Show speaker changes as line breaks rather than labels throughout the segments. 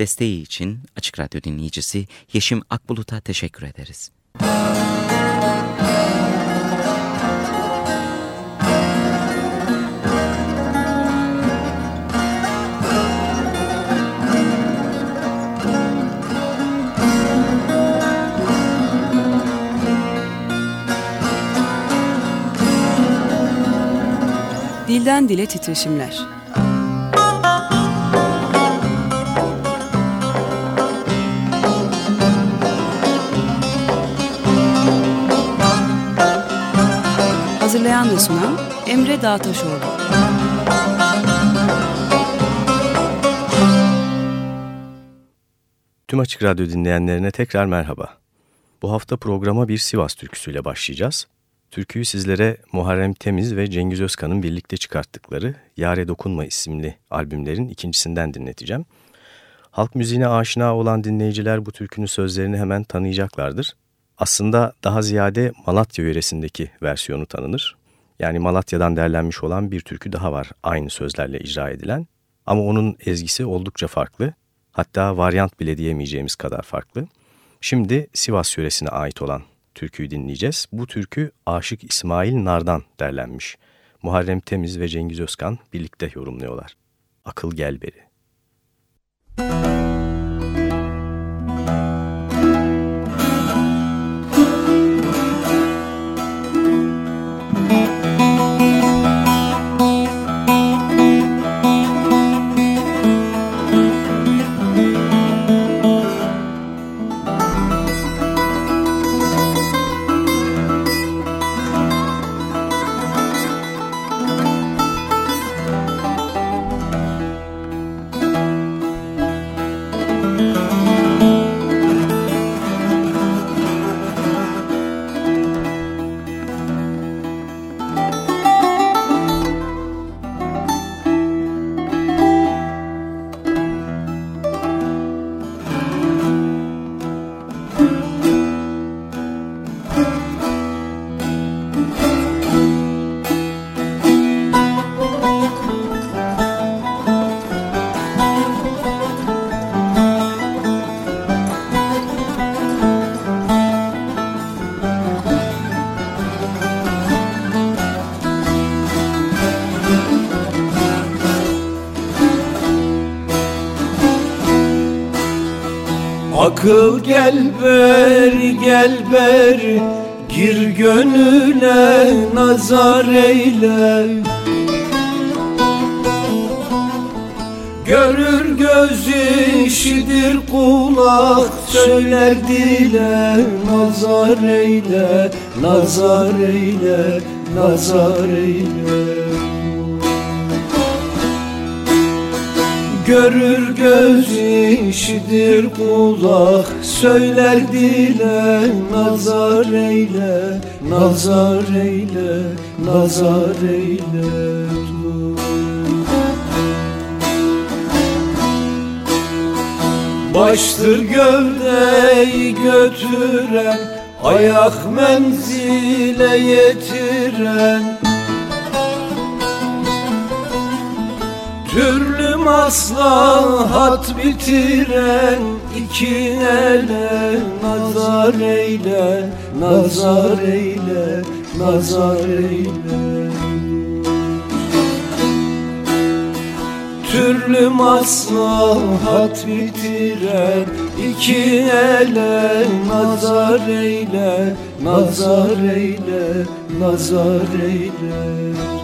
Desteği için Açık Radyo dinleyicisi Yeşim Akbulut'a teşekkür ederiz.
Dilden Dile Titreşimler Hazırlayan ve sunan Emre Dağtaşoğlu.
Tüm Açık Radyo dinleyenlerine tekrar merhaba. Bu hafta programa bir Sivas türküsüyle başlayacağız. Türküyü sizlere Muharrem Temiz ve Cengiz Özkan'ın birlikte çıkarttıkları Yare Dokunma isimli albümlerin ikincisinden dinleteceğim. Halk müziğine aşina olan dinleyiciler bu türkünün sözlerini hemen tanıyacaklardır. Aslında daha ziyade Malatya yöresindeki versiyonu tanınır. Yani Malatya'dan derlenmiş olan bir türkü daha var aynı sözlerle icra edilen. Ama onun ezgisi oldukça farklı. Hatta varyant bile diyemeyeceğimiz kadar farklı. Şimdi Sivas yöresine ait olan türküyü dinleyeceğiz. Bu türkü Aşık İsmail Nar'dan derlenmiş. Muharrem Temiz ve Cengiz Özkan birlikte yorumluyorlar. Akıl gel beri. Müzik
Akıl gel ber gel ber Gir gönüle nazar eyle. Görür göz işidir kulak Söyler dile nazar eyle Nazar eyle, nazar eyle Görür göz işidir kulak Söyler dile nazar eyle Nazar eyle, nazar eyle Baştır gövdeyi götüren Ayak menzile yetiren Türlü maslahat bitiren iki ele Nazar eyle, nazar eyle, nazar eyle. Türlü maslahat bitiren iki ele Nazar eyle, nazar eyle, nazar eyle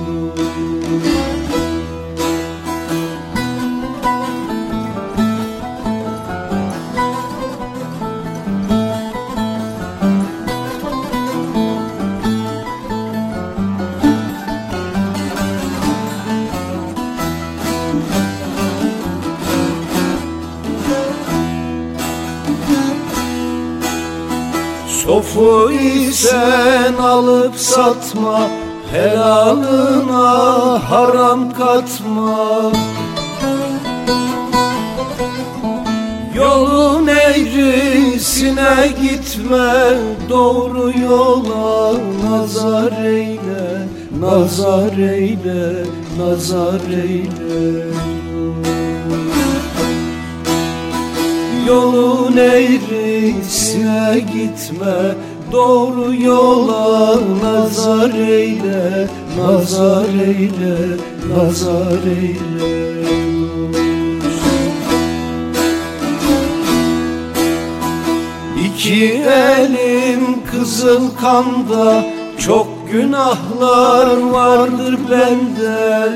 Sofu isen alıp satma Helalına haram katma. Yolun eğrisine gitme Doğru yola nazar eyle Nazar eyle, nazar eyle.
Yolun eğrisine gitme Doğru yola nazar eyle Nazar eyle, nazar eyle. İki elim kızıl kanda Çok günahlar vardır bende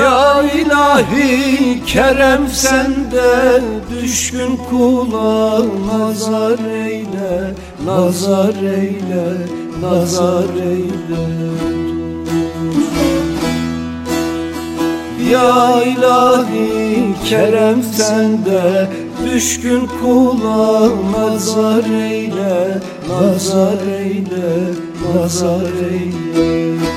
Ya ilahi kerem sende Düşkün kula nazar eyle Nazar eyle, nazar eyle. Ya ilahi kerem sende Düşkün kula nazar eyle Nazar eyle, nazar eyle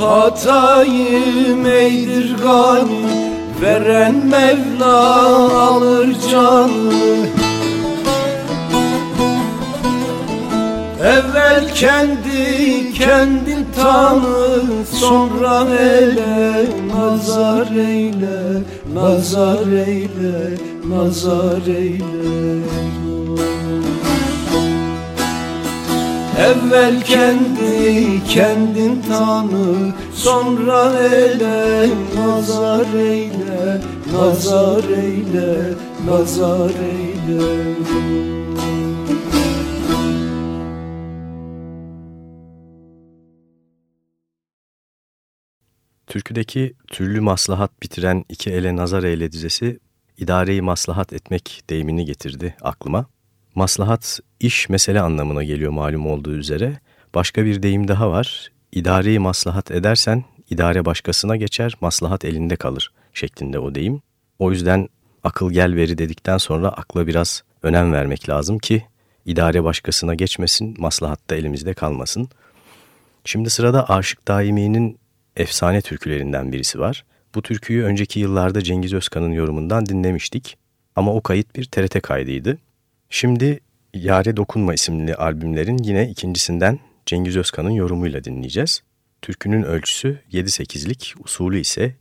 Şahatayım eydir gani. Veren Mevla alır canı. Evvel kendi kendin tanı Sonra ele nazar eyle Nazar eyle, nazar eyle Evvel kendi kendin tanı Sonra ele nazar eyle Nazar eyle, nazar eyle
Türküdeki türlü maslahat bitiren iki ele nazar eyle dizesi idareyi maslahat etmek deyimini getirdi aklıma. Maslahat iş mesele anlamına geliyor malum olduğu üzere. Başka bir deyim daha var. İdareyi maslahat edersen idare başkasına geçer, maslahat elinde kalır şeklinde o deyim. O yüzden akıl gel veri dedikten sonra akla biraz önem vermek lazım ki idare başkasına geçmesin, maslahat da elimizde kalmasın. Şimdi sırada Aşık Daimi'nin efsane türkülerinden birisi var. Bu türküyü önceki yıllarda Cengiz Özkan'ın yorumundan dinlemiştik ama o kayıt bir TRT kaydıydı. Şimdi Yare Dokunma isimli albümlerin yine ikincisinden Cengiz Özkan'ın yorumuyla dinleyeceğiz. Türkünün ölçüsü 7-8'lik, usulü ise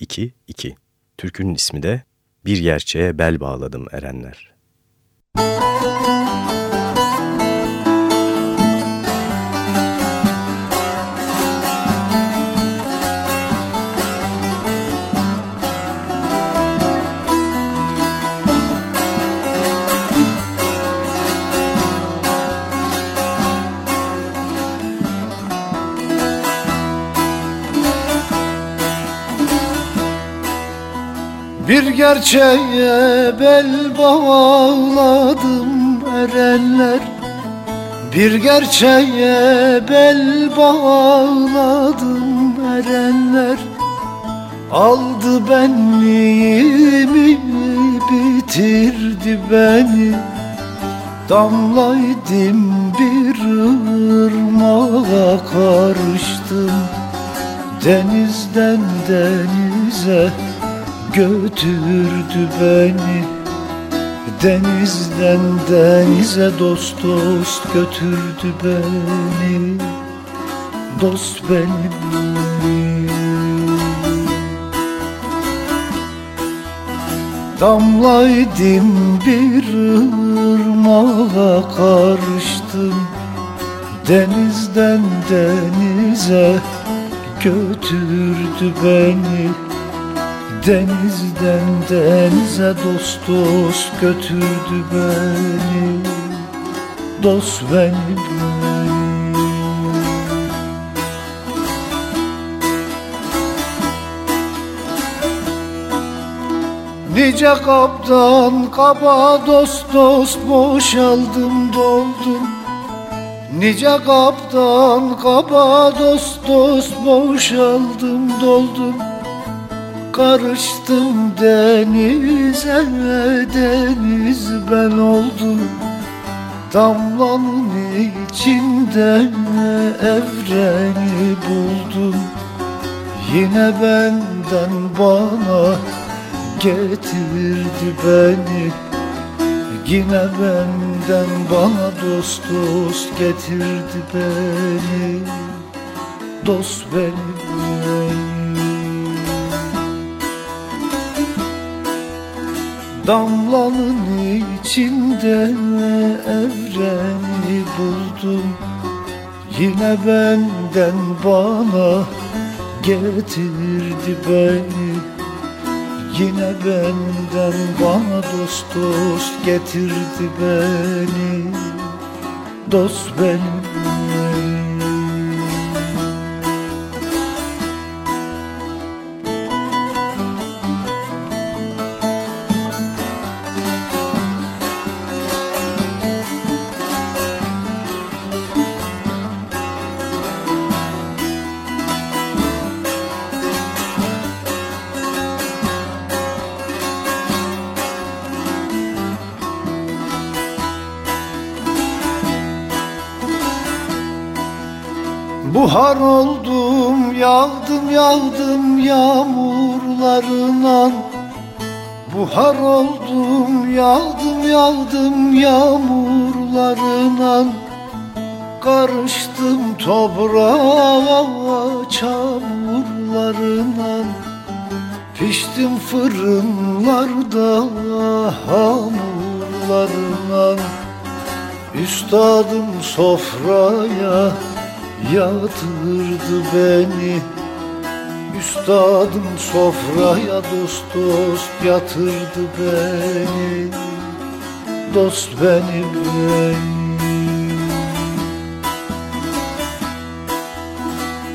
3-2-2. Türkünün ismi de Bir Gerçeğe Bel Bağladım Erenler. Müzik
Bir gerçeğe bel bağladım erenler Bir gerçeğe bel bağladım erenler Aldı benliğimi bitirdi beni. Damlaydım bir ırmağa karıştım. Denizden denize götürdü beni. Denizden denize dost dost götürdü beni. Dost benim. Damlaydım bir ırmağa karıştım. Denizden denize götürdü beni Denizden denize dost dost götürdü beni. Dost beni Nice kaptan kaba dost dost boşaldım doldum. Nice kaptan kaba dost dost boşaldım doldum Karıştım denize deniz ben oldum. Damlanın içinde evreni buldum. Yine benden bana getirdi beni. Yine benden bana dost dost getirdi beni. Dost beni Damlanın içinde evreni buldum. Yine benden bana getirdi beni. Yine benden bana dost dost getirdi beni. Dost benim Buhar oldum yağdım yağdım yağmurlarına. Buhar oldum yağdım yağdım yağmurlarına. Karıştım toprağa çamurlarına Piştim fırınlarda hamurlarına. Üstadım sofraya yatırdı beni. Üstadım sofraya dost dost yatırdı beni. Dost beni beni.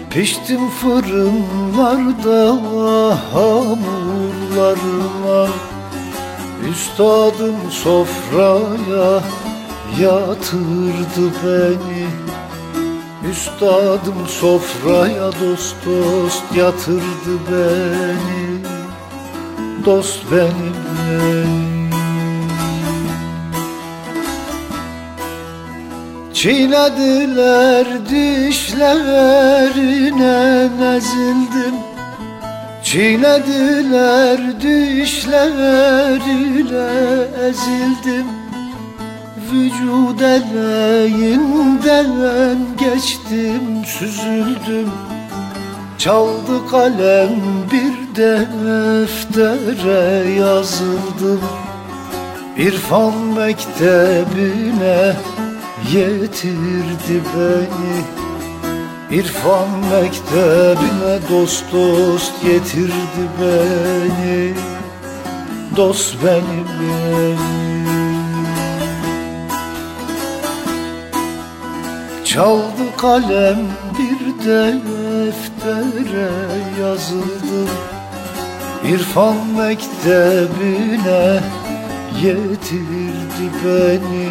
Piştim fırınlarda hamurlarıma. Üstadım sofraya yatırdı beni Üstadım sofraya dost dost yatırdı beni. Dost beni beni Çiğnediler dişlerine ezildim Çiğnediler dişlerine ezildim Vücud eleğinden geçtim süzüldüm. Çaldı kalem bir deftere yazıldım İrfan mektebine yetirdi beni. İrfan mektebine dost dost getirdi beni. Dost beni beni Çaldı kalem bir deftere yazıldım İrfan mektebine yetirdi beni.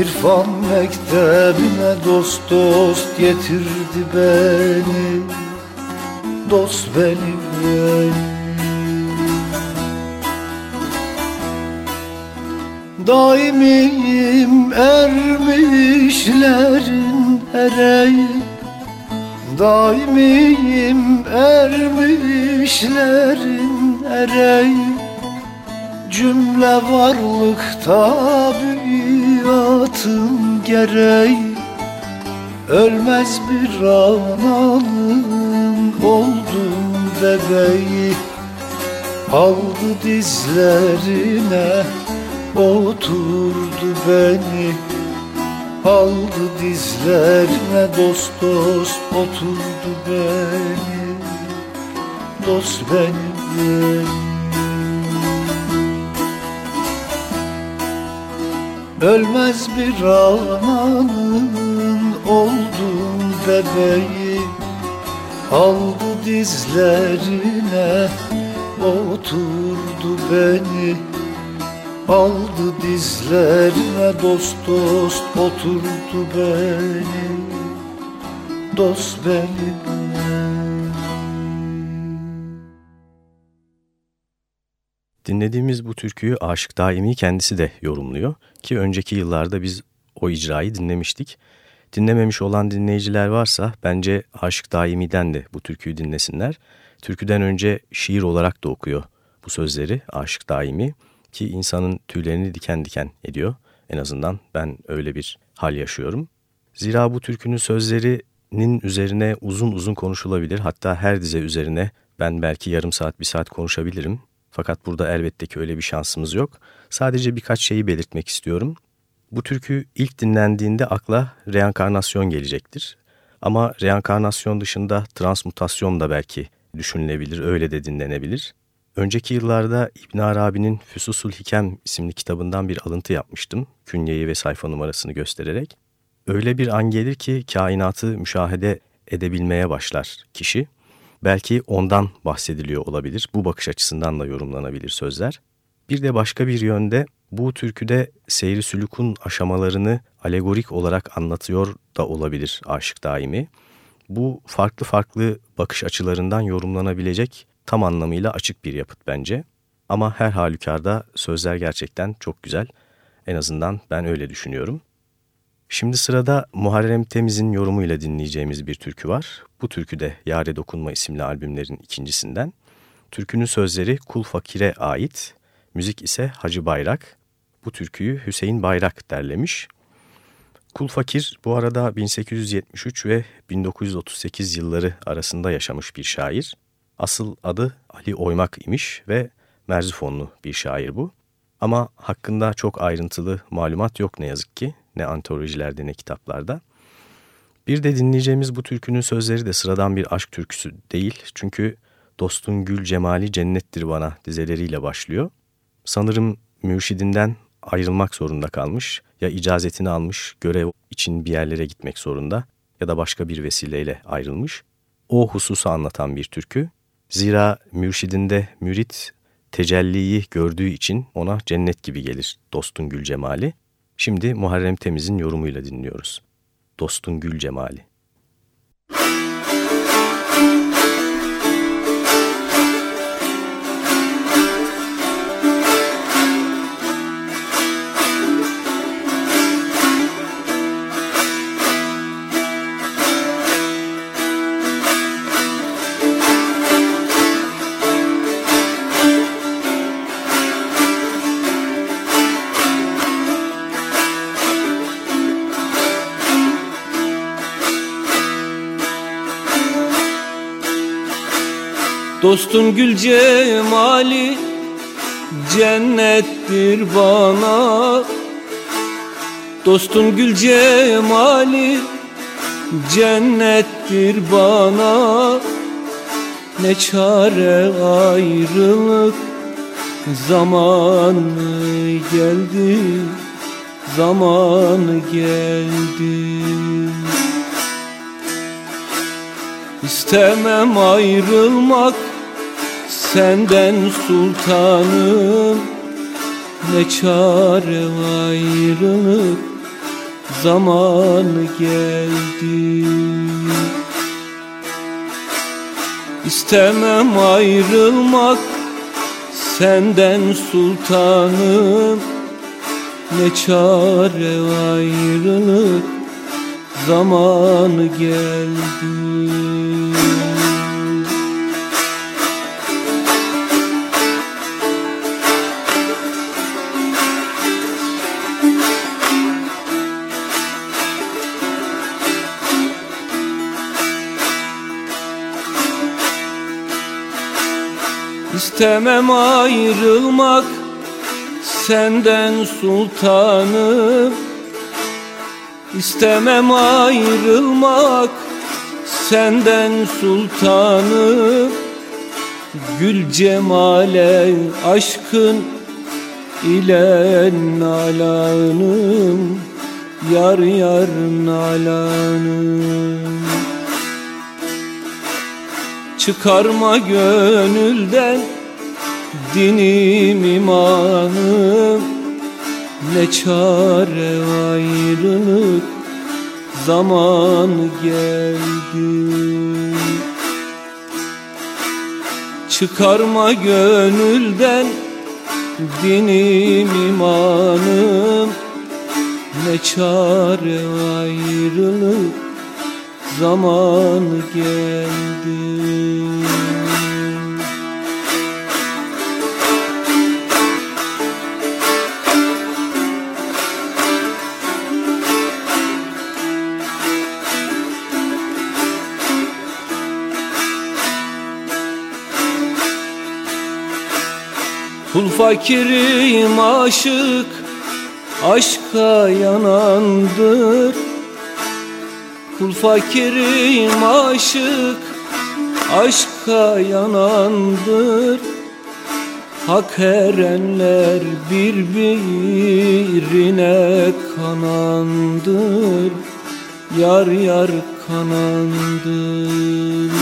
İrfan mektebine dost dost getirdi beni. Dost beni beni Daimiyim ermişlerin ereği. Daimiyim ermişlerin ereği. Cümle varlık tabiatın gereği. Ölmez bir ananın oldum bebeği. Aldı dizlerine oturdu beni Aldı dizlerine dost dost oturdu beni. Dost beni Ölmez bir ananın oldum bebeği. Aldı dizlerine oturdu beni Aldı dizlerine dost dost oturdu beni Dost beni
Dinlediğimiz bu türküyü Aşık Daimi kendisi de yorumluyor ki önceki yıllarda biz o icrayı dinlemiştik. Dinlememiş olan dinleyiciler varsa bence Aşık Daimi'den de bu türküyü dinlesinler. Türküden önce şiir olarak da okuyor bu sözleri Aşık Daimi ki insanın tüylerini diken diken ediyor. En azından ben öyle bir hal yaşıyorum. Zira bu türkünün sözlerinin üzerine uzun uzun konuşulabilir. Hatta her dize üzerine ben belki yarım saat bir saat konuşabilirim. Fakat burada elbette ki öyle bir şansımız yok. Sadece birkaç şeyi belirtmek istiyorum. Bu türkü ilk dinlendiğinde akla reenkarnasyon gelecektir. Ama reenkarnasyon dışında transmutasyon da belki düşünülebilir, öyle de dinlenebilir. Önceki yıllarda İbn Arabi'nin Füsusul Hikem isimli kitabından bir alıntı yapmıştım. Künyeyi ve sayfa numarasını göstererek. Öyle bir an gelir ki kainatı müşahede edebilmeye başlar kişi. Belki ondan bahsediliyor olabilir. Bu bakış açısından da yorumlanabilir sözler. Bir de başka bir yönde bu türküde seyri sülükün aşamalarını alegorik olarak anlatıyor da olabilir aşık daimi. Bu farklı farklı bakış açılarından yorumlanabilecek tam anlamıyla açık bir yapıt bence. Ama her halükarda sözler gerçekten çok güzel. En azından ben öyle düşünüyorum. Şimdi sırada Muharrem Temiz'in yorumuyla dinleyeceğimiz bir türkü var. Bu türkü de Yare Dokunma isimli albümlerin ikincisinden. Türkünün sözleri Kul Fakir'e ait, müzik ise Hacı Bayrak. Bu türküyü Hüseyin Bayrak derlemiş. Kul Fakir bu arada 1873 ve 1938 yılları arasında yaşamış bir şair. Asıl adı Ali Oymak imiş ve Merzifonlu bir şair bu. Ama hakkında çok ayrıntılı malumat yok ne yazık ki. Ne antolojilerde ne kitaplarda. Bir de dinleyeceğimiz bu türkünün sözleri de sıradan bir aşk türküsü değil. Çünkü Dostun Gül Cemali Cennettir Bana dizeleriyle başlıyor. Sanırım mürşidinden ayrılmak zorunda kalmış. Ya icazetini almış, görev için bir yerlere gitmek zorunda ya da başka bir vesileyle ayrılmış. O hususu anlatan bir türkü. Zira mürşidinde mürit tecelliyi gördüğü için ona cennet gibi gelir dostun gül cemali. Şimdi Muharrem Temiz'in yorumuyla dinliyoruz. Dostun gül cemali.
Dostun gül cemali cennettir bana. Dostun gül cemali cennettir bana. Ne çare ayrılık zamanı geldi Zamanı geldi. İstemem ayrılmak senden sultanım Ne çare ayrılık? Zamanı geldi. İstemem ayrılmak senden sultanım. Ne çare ayrılık? Zamanı geldi İstemem ayrılmak senden sultanım İstemem ayrılmak senden sultanım Gül cemale aşkın ile nalanım Yar yar nalanım Çıkarma gönülden dinim imanım. Ne çare ayrılık zaman geldi. Çıkarma gönülden dinim imanım. Ne çare ayrılık zaman geldi. Kul fakirim aşık Aşka yanandır Kul fakirim aşık Aşka yanandır. Hak erenler birbirine kanandır. Yar yar kanandır.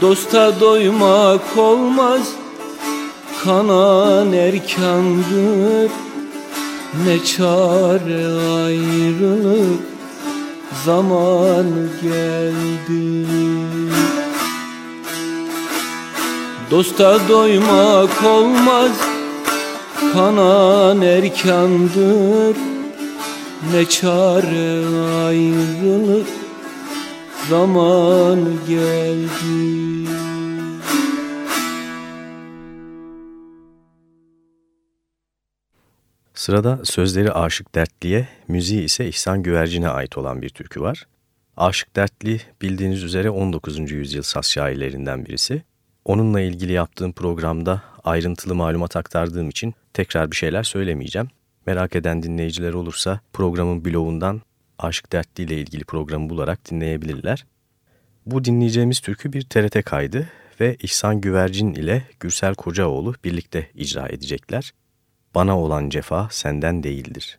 Dosta doymak olmaz Kanan erkandır Ne çare ayrılık Zaman geldi. Dosta doymak olmaz Kanan erkandır. Ne çare ayrılık zaman geldi
Sırada sözleri Aşık Dertli'ye, müziği ise İhsan Güvercin'e ait olan bir türkü var. Aşık Dertli bildiğiniz üzere 19. yüzyıl saz şairlerinden birisi. Onunla ilgili yaptığım programda ayrıntılı malumat aktardığım için tekrar bir şeyler söylemeyeceğim. Merak eden dinleyiciler olursa programın blogundan Aşık Dertli ile ilgili programı bularak dinleyebilirler. Bu dinleyeceğimiz türkü bir TRT kaydı ve İhsan Güvercin ile Gürsel Kocaoğlu birlikte icra edecekler. Bana olan cefa senden değildir.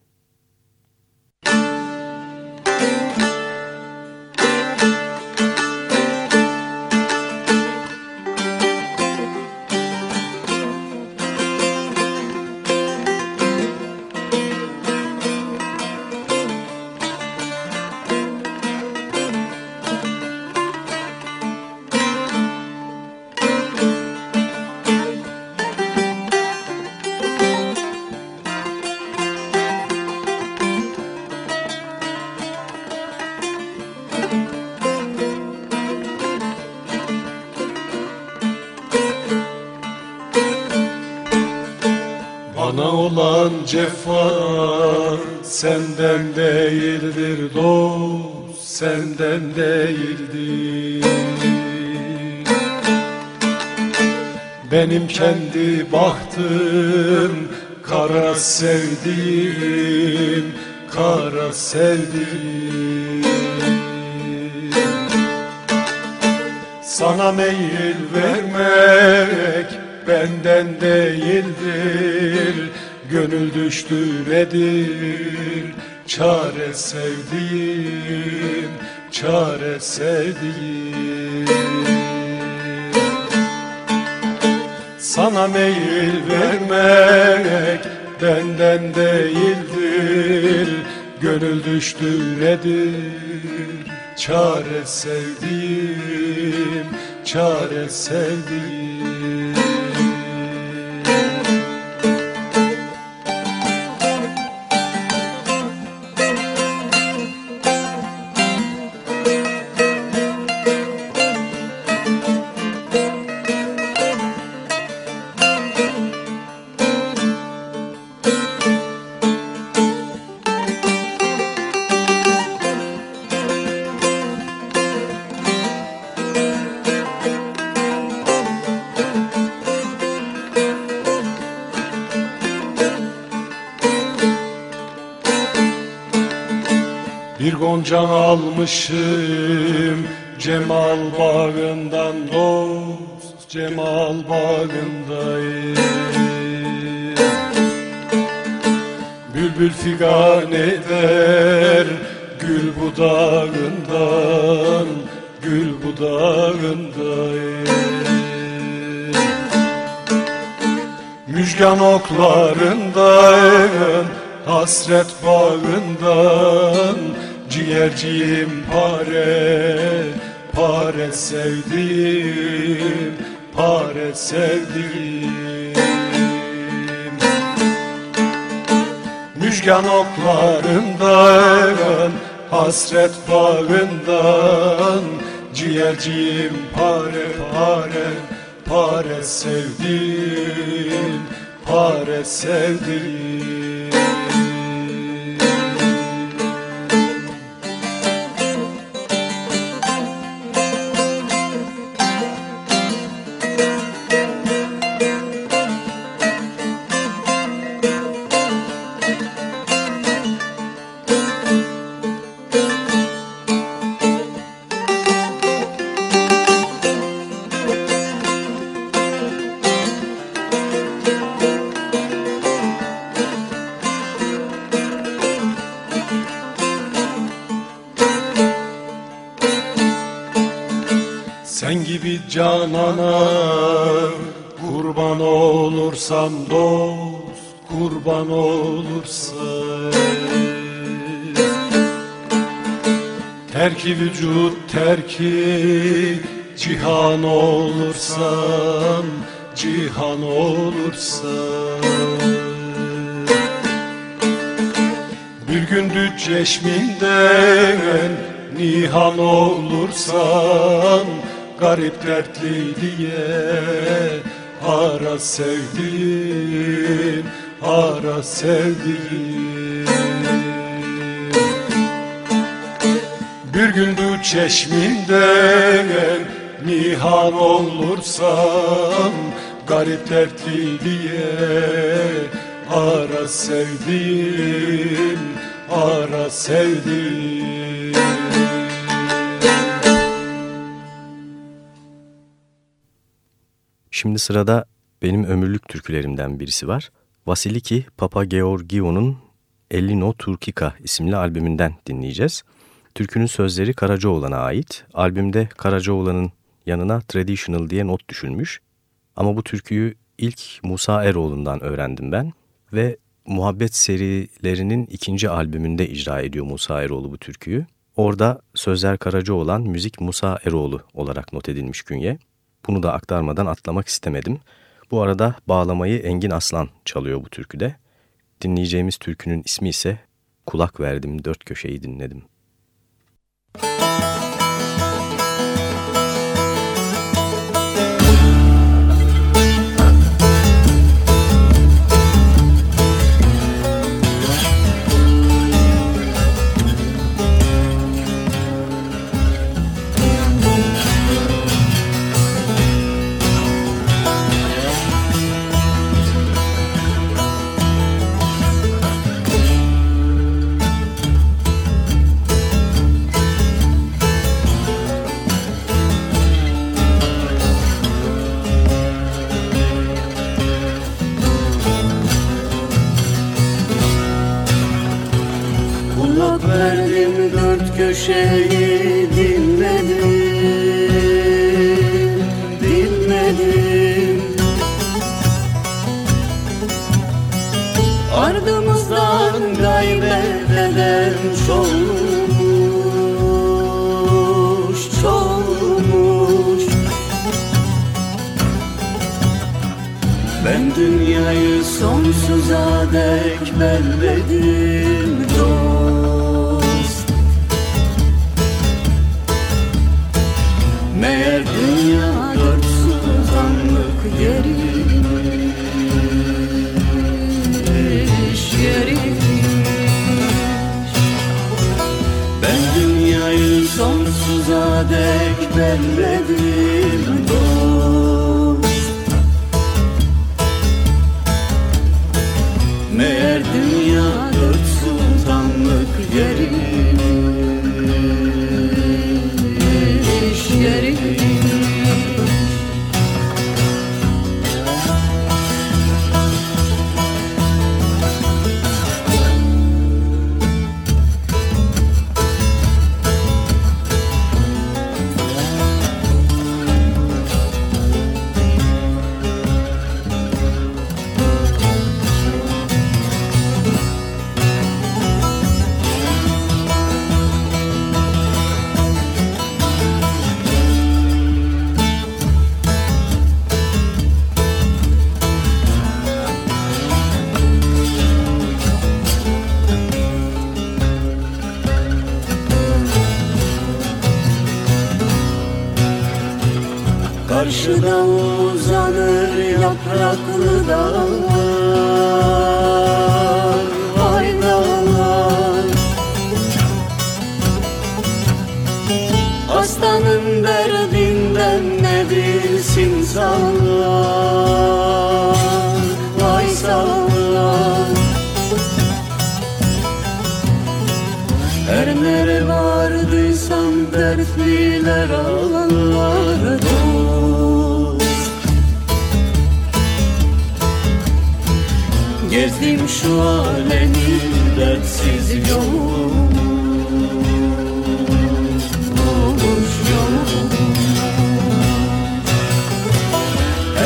Benim kendi bahtım. Kara sevdiğim kara sevdiğim. Sana meyil vermek benden değildir. Gönül düştü nedir çare sevdiğim çare sevdiğim Sana meyil vermek benden değildir. Gönül düştü nedir? Çare sevdiğim çare sevdiğim almışım Cemal bağından dost Cemal bağındayım. Bülbül figan eder Gül budağından Gül budağındayım. Müjgan oklarından Hasret Ciğerciyim pare, pare sevdim, pare sevdiğim Müjgan oklarından Hasret bağından Ciğerciğim pare canana kurban olursam dost kurban olursam Terki vücut terki cihan olursan cihan olursan. Bir gündü çeşminden nihan olursan Garip dertli diye ara sevdiğim ara sevdiğim. Bir gündü çeşminden nihan olursam Garip dertli diye ara sevdiğim ara sevdiğim
Şimdi sırada benim ömürlük türkülerimden birisi var. Vasiliki Papa Georgio'nun Ellino Turkika isimli albümünden dinleyeceğiz. Türkünün sözleri Karacaoğlan'a ait. Albümde Karacaoğlan'ın yanına Traditional diye not düşülmüş. Ama bu türküyü ilk Musa Eroğlu'ndan öğrendim ben ve Muhabbet serilerinin ikinci albümünde icra ediyor Musa Eroğlu bu türküyü. Orada sözler Karacaoğlan, müzik Musa Eroğlu olarak not edilmiş künye. Bunu da aktarmadan atlamak istemedim. Bu arada bağlamayı Engin Aslan çalıyor bu türküde. Dinleyeceğimiz türkünün ismi ise Kulak Verdim Dört Köşeyi Dinledim.
Kulak sonsuza dek belledim dost. Meğer dünya dört sultanlık yeriymiş Yeriymiş Ben dünyayı sonsuza dek belledim dost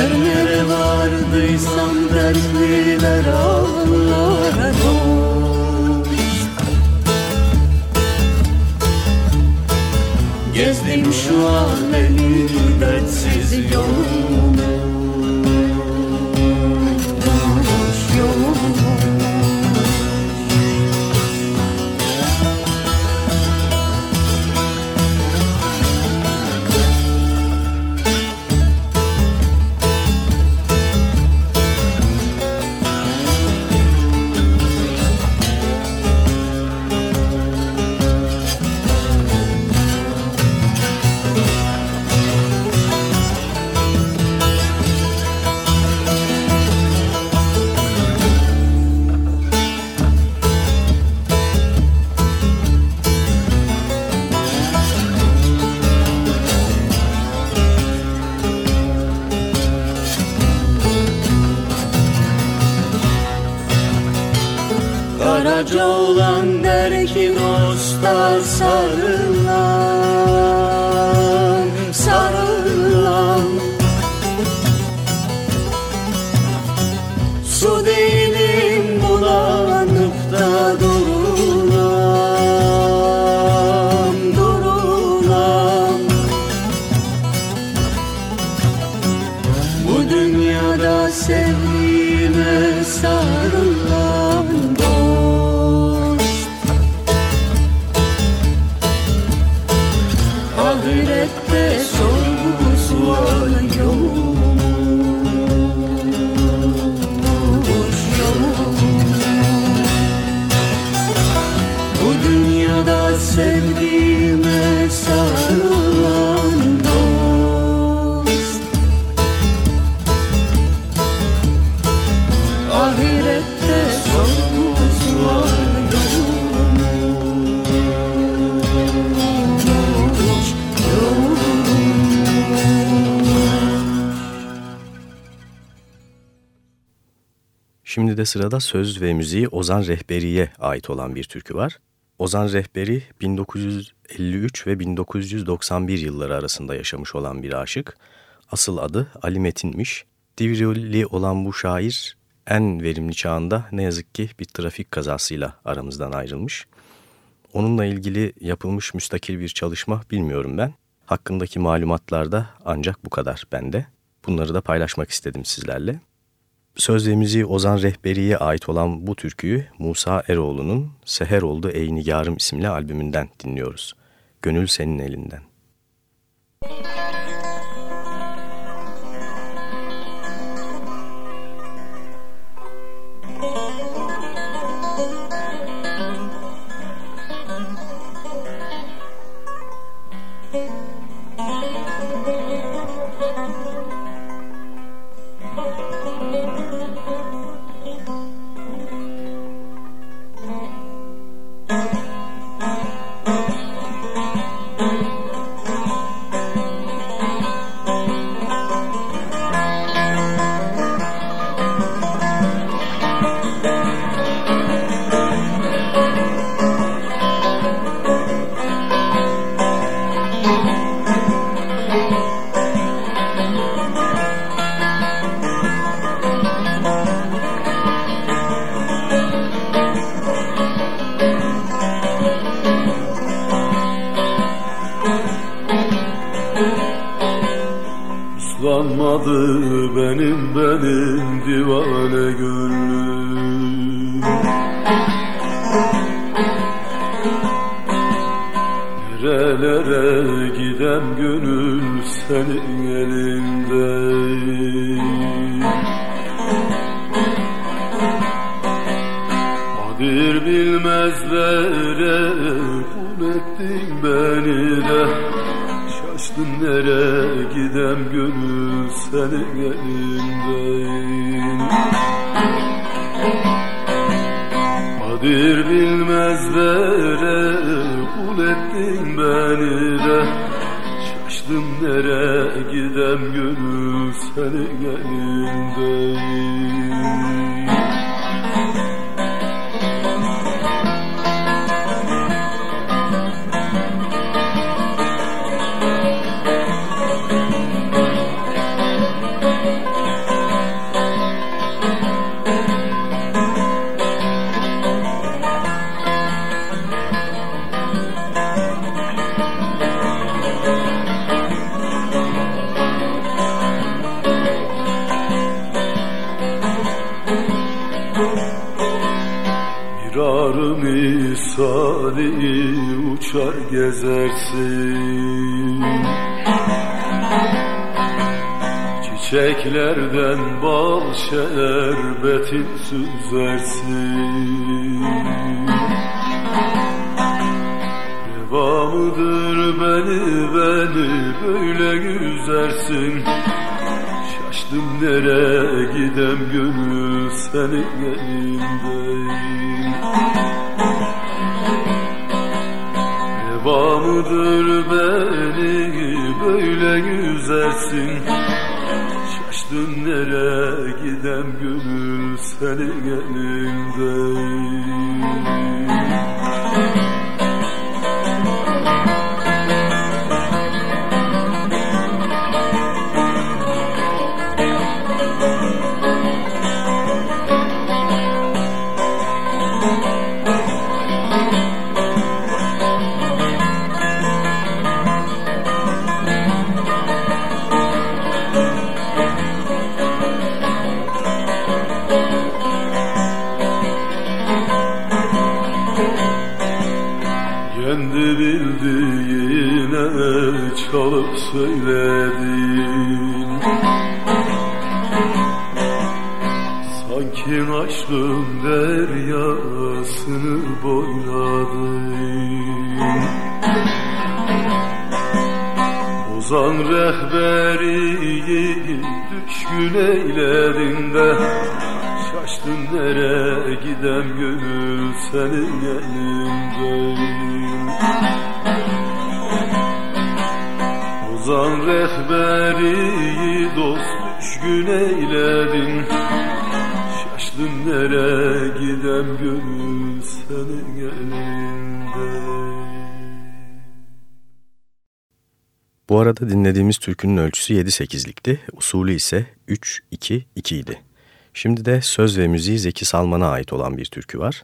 Her nere vardıysam dertliler ağlar. Dost Gezdim şu alemi dertsiz yolumu
De sırada söz ve müziği Ozan Rehberi'ye ait olan bir türkü var. Ozan Rehberi 1953 ve 1991 yılları arasında yaşamış olan bir aşık. Asıl adı Ali Metin'miş. Divrili olan bu şair en verimli çağında ne yazık ki bir trafik kazasıyla aramızdan ayrılmış. Onunla ilgili yapılmış müstakil bir çalışma bilmiyorum ben. Hakkındaki malumatlarda ancak bu kadar bende. Bunları da paylaşmak istedim sizlerle. Söz ve müziği Ozan Rehberi'ye ait olan bu türküyü Musa Eroğlu'nun Seher Oldu Ey Nigarım isimli albümünden dinliyoruz. Gönül senin elinden.
Uslanmadı benim benim divane Çiçeklerden bal şerbetin süzersin. Devamıdır beni beni böyle yüzersin? Şaştım nereye gidem gönül senin elindeyim. Devamıdır beni böyle yüzersin Nereye gidem gönül senin elindeyim Aşkım deryasını boyladın Ozan rehberiyi düşkün eyledin de Şaştın nereye gidem gönül senin elindeyim Ozan rehberi dost düşkün eyledin Nereye gidem gönül senin elinde
Bu arada dinlediğimiz türkünün ölçüsü 7-8'likti, usulü ise 3-2-2 idi. Şimdi de söz ve müziği Zeki Salman'a ait olan bir türkü var.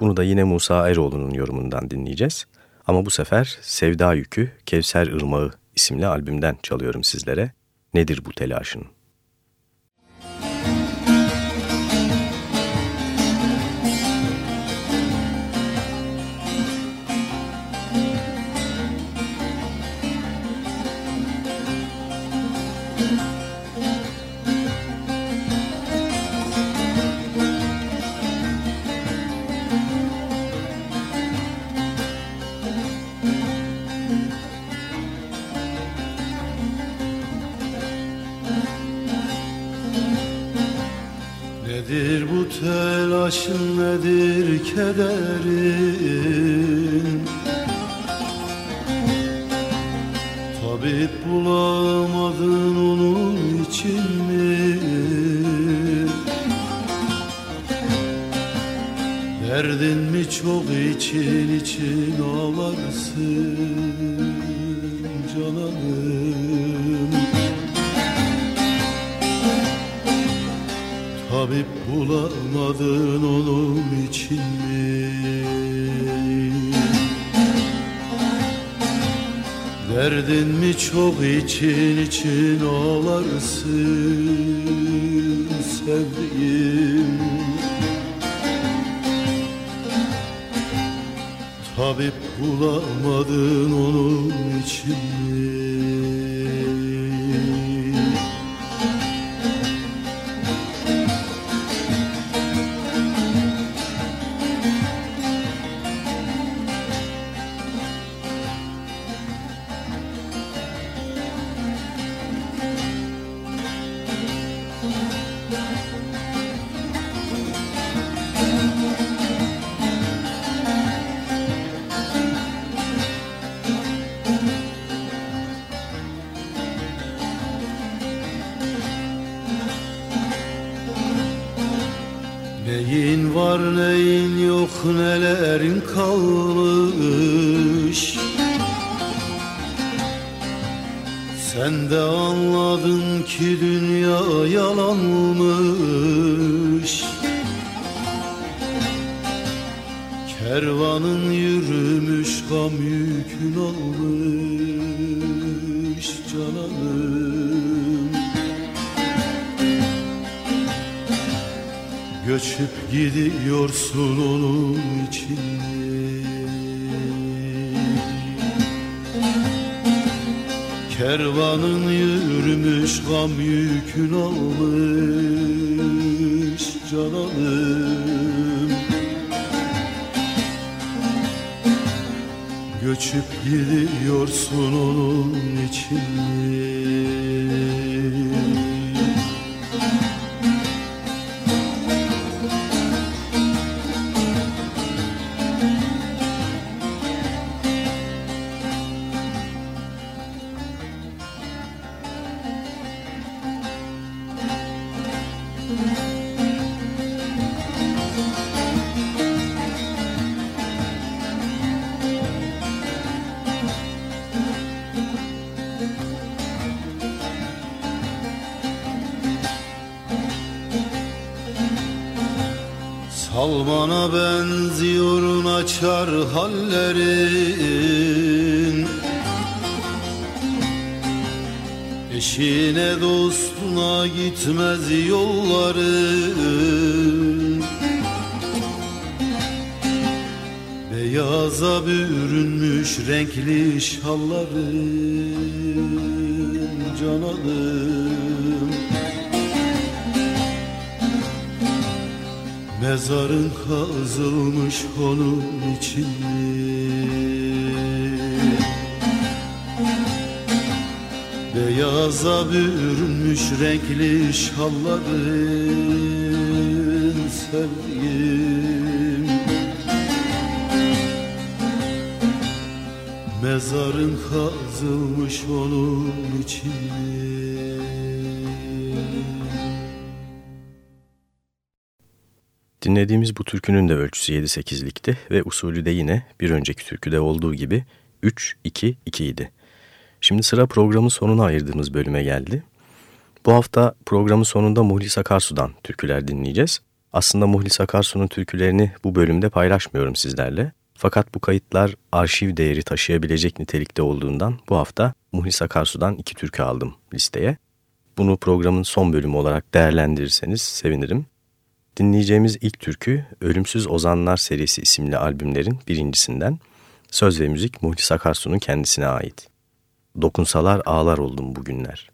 Bunu da yine Musa Eroğlu'nun yorumundan dinleyeceğiz. Ama bu sefer Sevda Yükü, Kevser Irmağı isimli albümden çalıyorum sizlere. Nedir bu telaşın?
Telaşın nedir kederin? Tabip bulamadın onun için mi? Derdin mi çok için için ağlarsın cananım Tabip bulamadın onun için mi? Derdin mi çok için için ağlarsın sevdiğim Tabip bulamadın onun için mi?
Salmana benziyor açar hallerin. Eşine dostuna gitmez yolların. Beyaza bürünmüş renkli şalların Cananım Mezarın kazılmış onun için Beyaza bürünmüş renkli şalların sevdiğim Mezarın kazılmış onun için
Dinlediğimiz bu türkünün de ölçüsü 7-8'likti ve usulü de yine bir önceki türküde olduğu gibi 3-2-2 idi. Şimdi sıra programın sonuna ayırdığımız bölüme geldi. Bu hafta programın sonunda Muhlis Akarsu'dan türküler dinleyeceğiz. Aslında Muhlis Akarsu'nun türkülerini bu bölümde paylaşmıyorum sizlerle. Fakat bu kayıtlar arşiv değeri taşıyabilecek nitelikte olduğundan bu hafta Muhlis Akarsu'dan iki türkü aldım listeye. Bunu programın son bölümü olarak değerlendirirseniz sevinirim. Dinleyeceğimiz ilk türkü Ölümsüz Ozanlar serisi isimli albümlerin birincisinden. Söz ve müzik Muhlis Akarsu'nun kendisine ait. Dokunsalar ağlar oldum bugünler.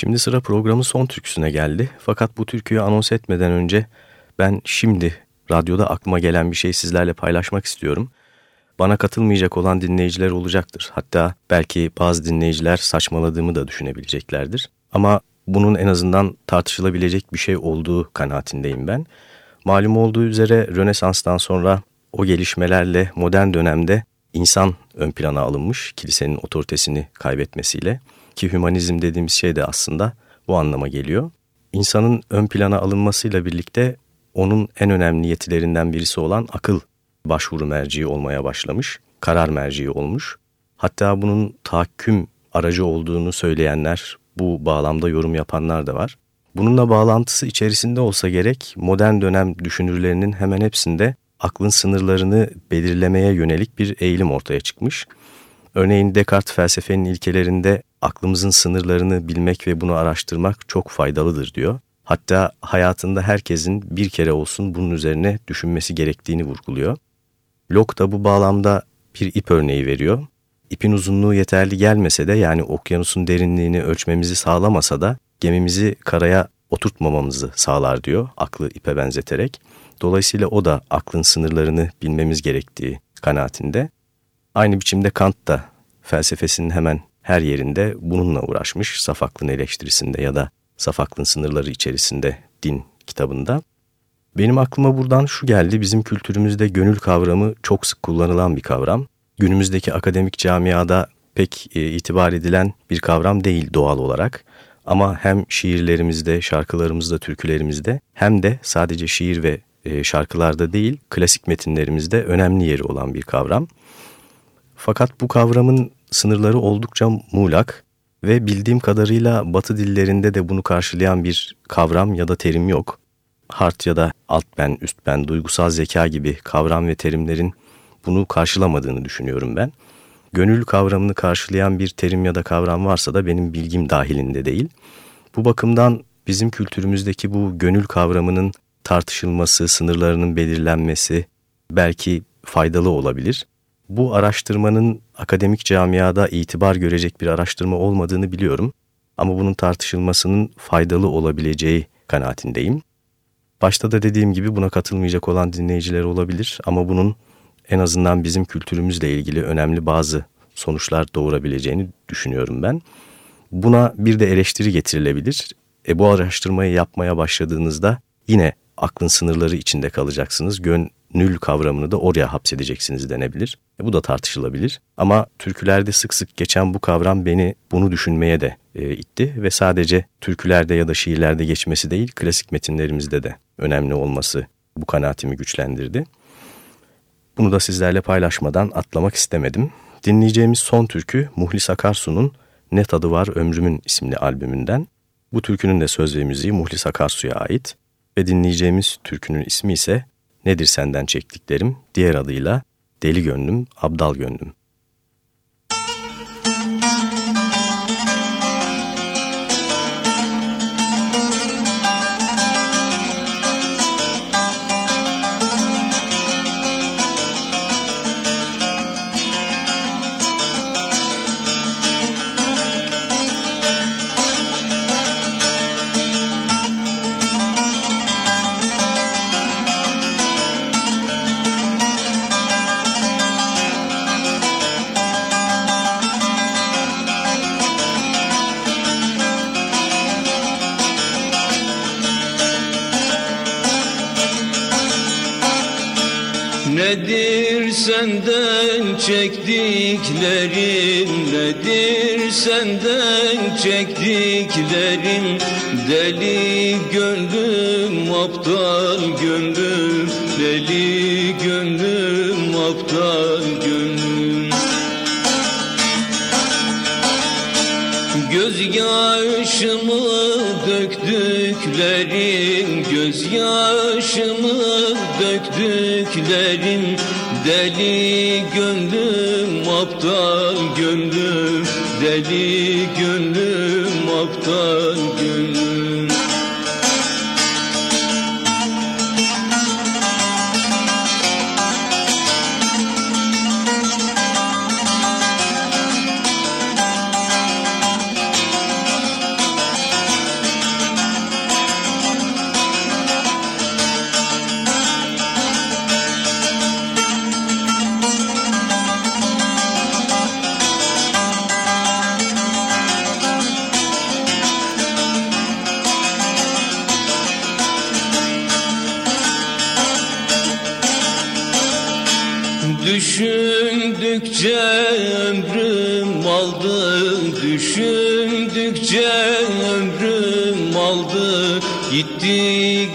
Şimdi sıra programın son türküsüne geldi. Fakat bu türküyü anons etmeden önce ben şimdi radyoda aklıma gelen bir şey sizlerle paylaşmak istiyorum. Bana katılmayacak olan dinleyiciler olacaktır. Hatta belki bazı dinleyiciler saçmaladığımı da düşünebileceklerdir. Ama bunun en azından tartışılabilecek bir şey olduğu kanaatindeyim ben. Malum olduğu üzere Rönesans'tan sonra o gelişmelerle modern dönemde insan ön plana alınmış kilisenin otoritesini kaybetmesiyle ki hümanizm dediğimiz şey de aslında bu anlama geliyor. İnsanın ön plana alınmasıyla birlikte onun en önemli yetilerinden birisi olan akıl başvuru merciği olmaya başlamış, karar merciği olmuş. Hatta bunun tahakküm aracı olduğunu söyleyenler, bu bağlamda yorum yapanlar da var. Bununla bağlantısı içerisinde olsa gerek modern dönem düşünürlerinin hemen hepsinde aklın sınırlarını belirlemeye yönelik bir eğilim ortaya çıkmış. Örneğin Descartes felsefenin ilkelerinde aklımızın sınırlarını bilmek ve bunu araştırmak çok faydalıdır diyor. Hatta hayatında herkesin bir kere olsun bunun üzerine düşünmesi gerektiğini vurguluyor. Locke da bu bağlamda bir ip örneği veriyor. İpin uzunluğu yeterli gelmese de yani okyanusun derinliğini ölçmemizi sağlamasa da gemimizi karaya oturtmamamızı sağlar diyor aklı ipe benzeterek. Dolayısıyla o da aklın sınırlarını bilmemiz gerektiği kanaatinde. Aynı biçimde Kant da felsefesinin hemen her yerinde bununla uğraşmış. Saf aklın eleştirisinde ya da saf aklın sınırları içerisinde din kitabında. Benim aklıma buradan şu geldi. Bizim kültürümüzde gönül kavramı çok sık kullanılan bir kavram. Günümüzdeki akademik camiada pek e, itibar edilen bir kavram değil doğal olarak. Ama hem şiirlerimizde, şarkılarımızda, türkülerimizde hem de sadece şiir ve e, şarkılarda değil, klasik metinlerimizde önemli yeri olan bir kavram. Fakat bu kavramın sınırları oldukça muğlak ve bildiğim kadarıyla Batı dillerinde de bunu karşılayan bir kavram ya da terim yok. Hart ya da alt ben, üst ben, duygusal zeka gibi kavram ve terimlerin bunu karşılamadığını düşünüyorum ben. Gönül kavramını karşılayan bir terim ya da kavram varsa da benim bilgim dahilinde değil. Bu bakımdan bizim kültürümüzdeki bu gönül kavramının tartışılması, sınırlarının belirlenmesi belki faydalı olabilir. Bu araştırmanın akademik camiada itibar görecek bir araştırma olmadığını biliyorum ama bunun tartışılmasının faydalı olabileceği kanaatindeyim. Başta da dediğim gibi buna katılmayacak olan dinleyiciler olabilir ama bunun en azından bizim kültürümüzle ilgili önemli bazı sonuçlar doğurabileceğini düşünüyorum ben. Buna bir de eleştiri getirilebilir. E bu araştırmayı yapmaya başladığınızda yine aklın sınırları içinde kalacaksınız. Gönül kavramını da oraya hapsedeceksiniz denebilir. E bu da tartışılabilir. Ama türkülerde sık sık geçen bu kavram beni bunu düşünmeye de e, itti ve sadece türkülerde ya da şiirlerde geçmesi değil, klasik metinlerimizde de önemli olması bu kanaatimi güçlendirdi. Bunu da sizlerle paylaşmadan atlamak istemedim. Dinleyeceğimiz son türkü Muhlis Akarsu'nun Ne Tadı Var Ömrümün isimli albümünden. Bu türkünün de söz ve müziği Muhlis Akarsu'ya ait ve dinleyeceğimiz türkünün ismi ise Nedir Senden Çektiklerim, diğer adıyla Deli Gönlüm, Abdal Gönlüm.
Nedir senden çektiklerim? Nedir senden çektiklerim? Deli gönlüm aptal gönlüm. Deli gönlüm aptal gönlüm. Gözyaşımı döktüklerim Gözyaşımı döktüklerim Deli gönlüm aptal gönlüm Deli gönlüm aptal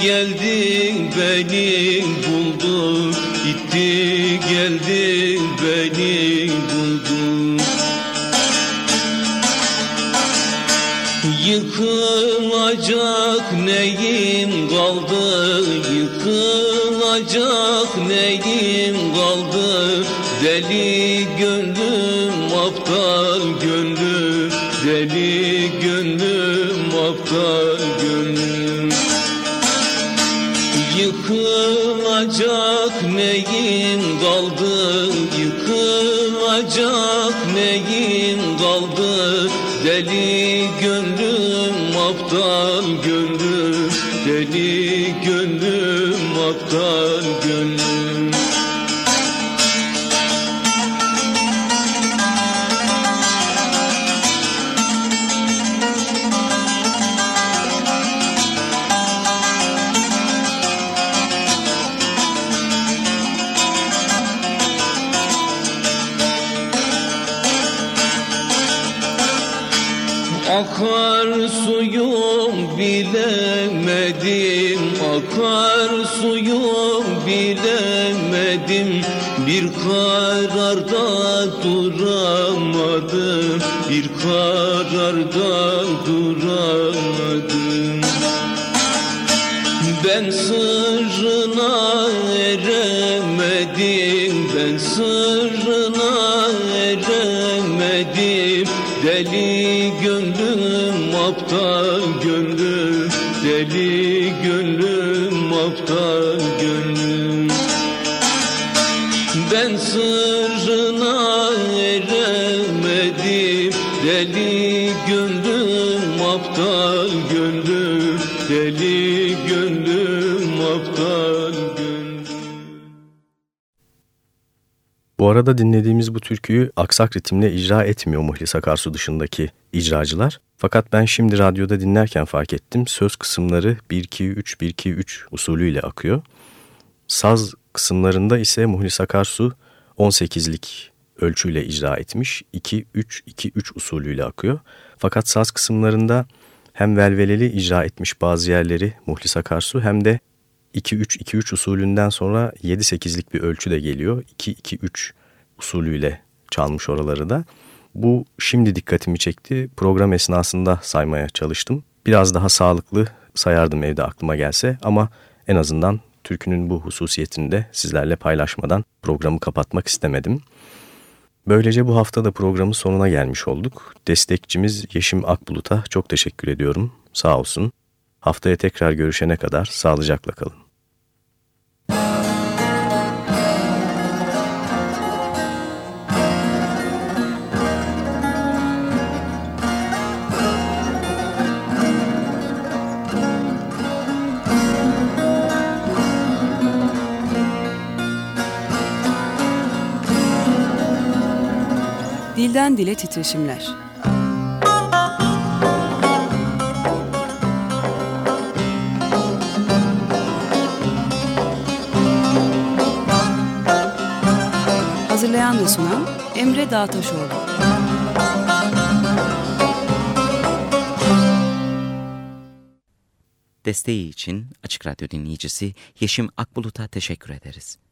Gitti geldi beni buldu Gitti geldi beni buldu Yıkılacak neyim kaldı? Yıkılacak neyim kaldı? Deli gönlüm aptal gönlüm. Deli gönlüm aptal Yıkılacak neyim kaldı? Yıkılacak neyim kaldı? Deli gönlüm aptal gönlüm. Deli gönlüm aptal gönlüm
Bu arada dinlediğimiz bu türküyü aksak ritimle icra etmiyor Muhlis Akarsu dışındaki icracılar. Fakat ben şimdi radyoda dinlerken fark ettim söz kısımları 1-2-3-1-2-3 usulüyle akıyor. Saz kısımlarında ise Muhlis Akarsu 18'lik ölçüyle icra etmiş 2-3-2-3 usulüyle akıyor. Fakat saz kısımlarında hem velveleli icra etmiş bazı yerleri Muhlis Akarsu hem de 2-3-2-3 usulünden sonra 7-8'lik bir ölçü de geliyor. 2-2-3 usulüyle çalmış oraları da. Bu şimdi dikkatimi çekti. Program esnasında saymaya çalıştım. Biraz daha sağlıklı sayardım evde aklıma gelse ama en azından türkünün bu hususiyetini de sizlerle paylaşmadan programı kapatmak istemedim. Böylece bu hafta da programın sonuna gelmiş olduk. Destekçimiz Yeşim Akbulut'a çok teşekkür ediyorum. Sağ olsun. Haftaya tekrar görüşene kadar sağlıcakla kalın.
Dilden dile titreşimler. Hazırlayan ve sunan Emre Dağtaşoğlu.
Desteği için Açık Radyo dinleyicisi Yeşim Akbulut'a teşekkür ederiz.